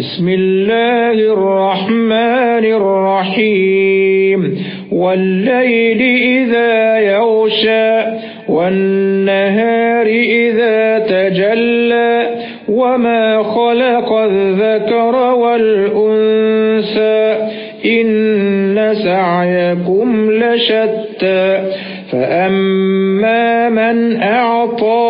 بسم الله الرحمن الرحيم. والليل إذا يغشى والنهار إذا تجلى وما خلق الذكر والأنثى. إن سعيكم لشتى. فأما من أعطى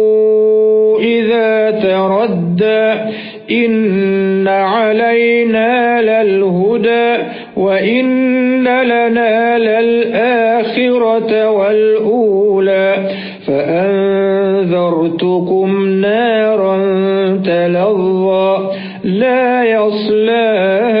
إذا تردى إن علينا للهدى وإن لنا للآخرة والأولى. فأنذرتكم نارا تلظى لا يصلاها